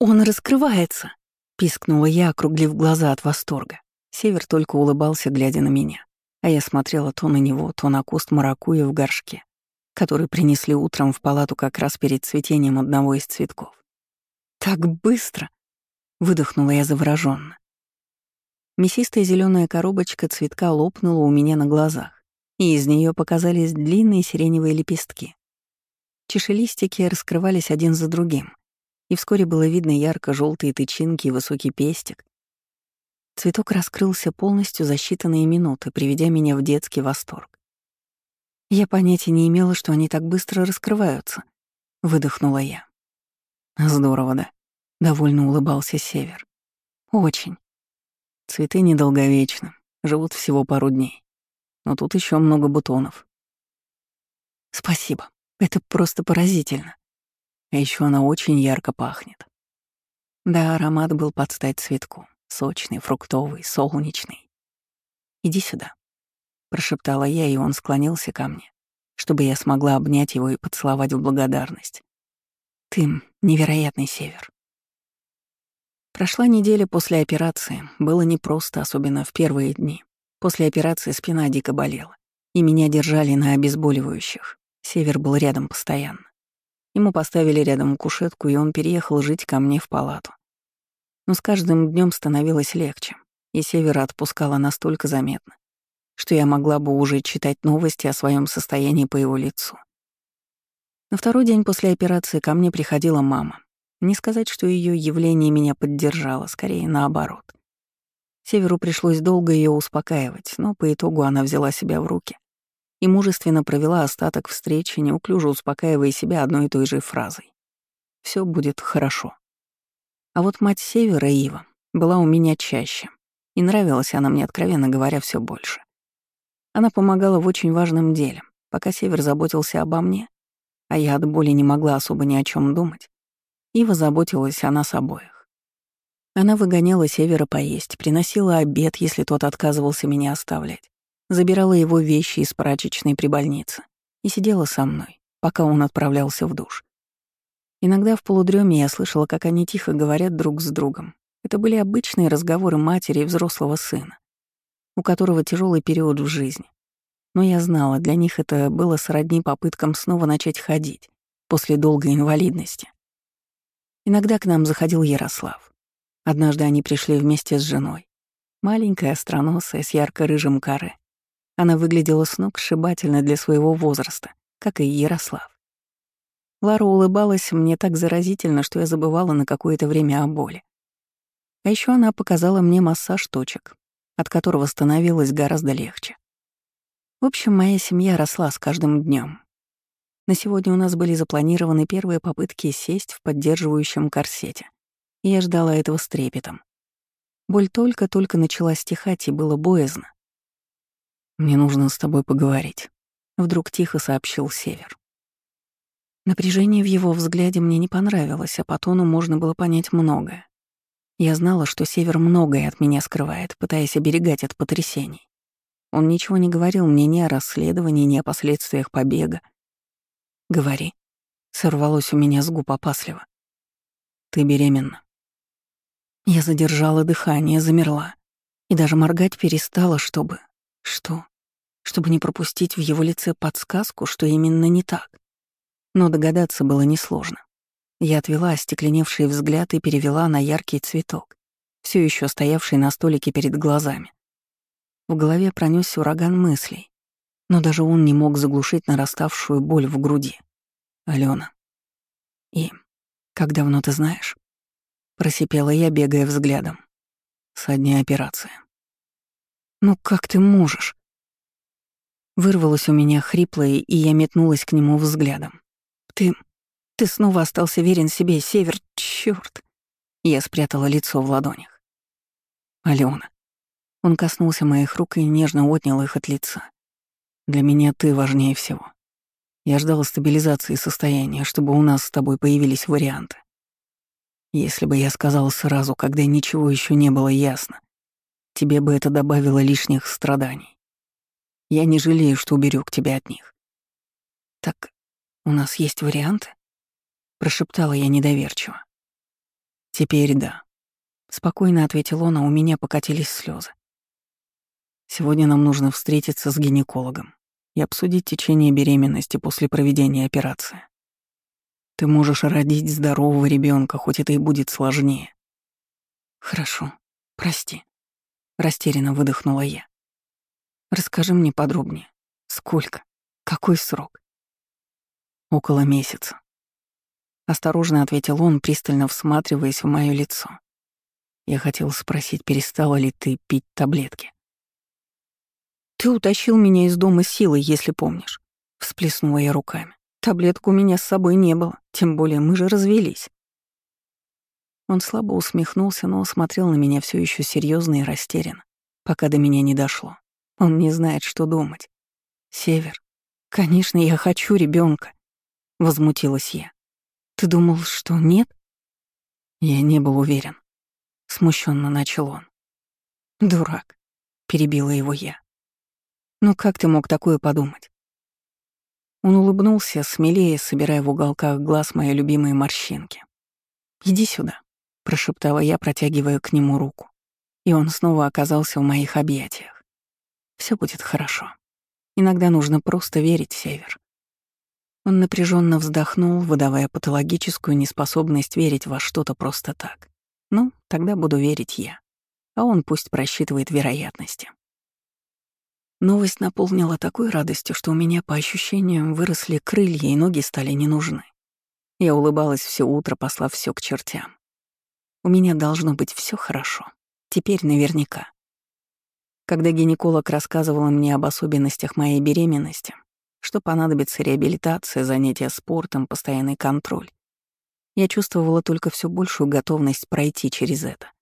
Он раскрывается!» — пискнула я, округлив глаза от восторга. Север только улыбался, глядя на меня, а я смотрела то на него, то на куст маракуя в горшке, который принесли утром в палату как раз перед цветением одного из цветков. «Так быстро!» — выдохнула я завороженно. Мясистая зеленая коробочка цветка лопнула у меня на глазах, и из нее показались длинные сиреневые лепестки. Чешелистики раскрывались один за другим, и вскоре было видно ярко-желтые тычинки и высокий пестик. Цветок раскрылся полностью за считанные минуты, приведя меня в детский восторг. Я понятия не имела, что они так быстро раскрываются. Выдохнула я. Здорово, да? Довольно улыбался Север. Очень. Цветы недолговечны, живут всего пару дней. Но тут еще много бутонов. Спасибо. Это просто поразительно. А еще она очень ярко пахнет. Да, аромат был под стать цветку. Сочный, фруктовый, солнечный. «Иди сюда», — прошептала я, и он склонился ко мне, чтобы я смогла обнять его и поцеловать в благодарность. «Ты — невероятный север». Прошла неделя после операции. Было непросто, особенно в первые дни. После операции спина дико болела, и меня держали на обезболивающих. Север был рядом постоянно. Ему поставили рядом кушетку, и он переехал жить ко мне в палату. Но с каждым днем становилось легче, и Севера отпускала настолько заметно, что я могла бы уже читать новости о своем состоянии по его лицу. На второй день после операции ко мне приходила мама. Не сказать, что ее явление меня поддержало, скорее наоборот. Северу пришлось долго ее успокаивать, но по итогу она взяла себя в руки и мужественно провела остаток встречи, неуклюже успокаивая себя одной и той же фразой. Все будет хорошо». А вот мать Севера, Ива, была у меня чаще, и нравилась она мне, откровенно говоря, все больше. Она помогала в очень важном деле, пока Север заботился обо мне, а я от боли не могла особо ни о чем думать. Ива заботилась о нас обоих. Она выгоняла Севера поесть, приносила обед, если тот отказывался меня оставлять, забирала его вещи из прачечной при больнице и сидела со мной, пока он отправлялся в душ. Иногда в полудреме я слышала, как они тихо говорят друг с другом. Это были обычные разговоры матери и взрослого сына, у которого тяжелый период в жизни. Но я знала, для них это было сродни попыткам снова начать ходить после долгой инвалидности. Иногда к нам заходил Ярослав. Однажды они пришли вместе с женой. Маленькая, остроносая, с ярко-рыжим каре. Она выглядела с ног сшибательно для своего возраста, как и Ярослав. Лара улыбалась мне так заразительно, что я забывала на какое-то время о боли. А еще она показала мне массаж точек, от которого становилось гораздо легче. В общем, моя семья росла с каждым днем. На сегодня у нас были запланированы первые попытки сесть в поддерживающем корсете. И я ждала этого с трепетом. Боль только-только начала стихать, и было боязно. «Мне нужно с тобой поговорить», — вдруг тихо сообщил Север. Напряжение в его взгляде мне не понравилось, а по тону можно было понять многое. Я знала, что Север многое от меня скрывает, пытаясь оберегать от потрясений. Он ничего не говорил мне ни о расследовании, ни о последствиях побега, Говори. Сорвалось у меня с губ опасливо. Ты беременна. Я задержала дыхание, замерла. И даже моргать перестала, чтобы... Что? Чтобы не пропустить в его лице подсказку, что именно не так. Но догадаться было несложно. Я отвела остекленевший взгляд и перевела на яркий цветок, все еще стоявший на столике перед глазами. В голове пронесся ураган мыслей, но даже он не мог заглушить нараставшую боль в груди. Алена. И как давно ты знаешь? Просипела я, бегая взглядом. Со дня операции. Ну как ты можешь? Вырвалось у меня хриплое, и я метнулась к нему взглядом. Ты... ты снова остался верен себе, Север, чёрт. Я спрятала лицо в ладонях. Алена. Он коснулся моих рук и нежно отнял их от лица. Для меня ты важнее всего. Я ждал стабилизации состояния, чтобы у нас с тобой появились варианты. Если бы я сказал сразу, когда ничего еще не было ясно, тебе бы это добавило лишних страданий. Я не жалею, что уберег тебя от них. Так у нас есть варианты? Прошептала я недоверчиво. Теперь да. Спокойно ответил он, а у меня покатились слезы. Сегодня нам нужно встретиться с гинекологом и обсудить течение беременности после проведения операции. Ты можешь родить здорового ребенка, хоть это и будет сложнее. Хорошо, прости. Растерянно выдохнула я. Расскажи мне подробнее. Сколько? Какой срок? Около месяца. Осторожно ответил он, пристально всматриваясь в мое лицо. Я хотел спросить, перестала ли ты пить таблетки. «Ты утащил меня из дома силой, если помнишь», — всплеснула я руками. «Таблетку у меня с собой не было, тем более мы же развелись». Он слабо усмехнулся, но смотрел на меня все еще серьезно и растерянно, пока до меня не дошло. Он не знает, что думать. «Север, конечно, я хочу ребенка, возмутилась я. «Ты думал, что нет?» Я не был уверен смущенно начал он. Дурак, перебила его я. Ну как ты мог такое подумать? Он улыбнулся, смелее, собирая в уголках глаз мои любимые морщинки. «Иди сюда», — прошептала я, протягивая к нему руку. И он снова оказался в моих объятиях. Все будет хорошо. Иногда нужно просто верить, Север. Он напряженно вздохнул, выдавая патологическую неспособность верить во что-то просто так. Ну, тогда буду верить я. А он пусть просчитывает вероятности. Новость наполнила такой радостью, что у меня, по ощущениям, выросли крылья и ноги стали не нужны. Я улыбалась все утро, послав все к чертям. У меня должно быть все хорошо. Теперь наверняка. Когда гинеколог рассказывала мне об особенностях моей беременности, что понадобится реабилитация, занятия спортом, постоянный контроль, я чувствовала только все большую готовность пройти через это.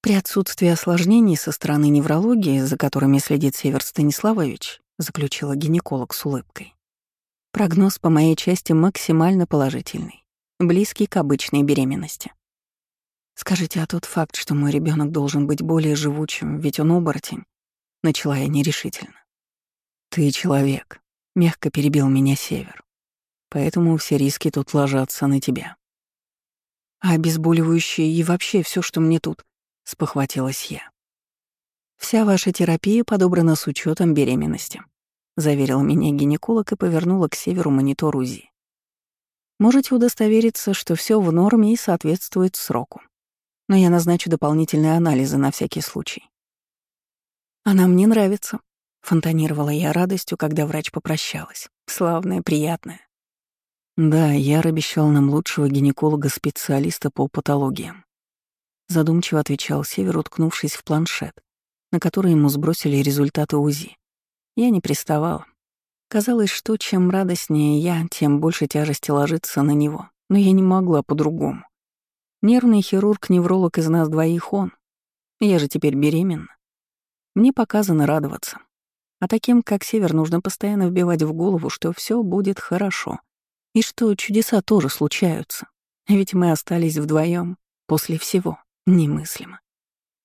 При отсутствии осложнений со стороны неврологии, за которыми следит Север Станиславович, заключила гинеколог с улыбкой. Прогноз по моей части максимально положительный, близкий к обычной беременности. Скажите, а тот факт, что мой ребенок должен быть более живучим, ведь он оборотень, начала я нерешительно. Ты человек, мягко перебил меня Север. Поэтому все риски тут ложатся на тебя. А обезболивающие и вообще все, что мне тут, спохватилась я. Вся ваша терапия подобрана с учетом беременности, заверил меня гинеколог и повернула к северу монитор УЗИ. Можете удостовериться, что все в норме и соответствует сроку. Но я назначу дополнительные анализы на всякий случай. Она мне нравится, фонтанировала я радостью, когда врач попрощалась. Славная, приятная. Да, Яр обещал нам лучшего гинеколога-специалиста по патологиям. Задумчиво отвечал Север, уткнувшись в планшет, на который ему сбросили результаты УЗИ. Я не приставала. Казалось, что чем радостнее я, тем больше тяжести ложится на него. Но я не могла по-другому. Нервный хирург-невролог из нас двоих он. Я же теперь беременна. Мне показано радоваться. А таким, как Север, нужно постоянно вбивать в голову, что все будет хорошо — и что чудеса тоже случаются. Ведь мы остались вдвоем после всего немыслимо.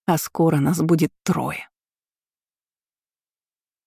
А скоро нас будет трое.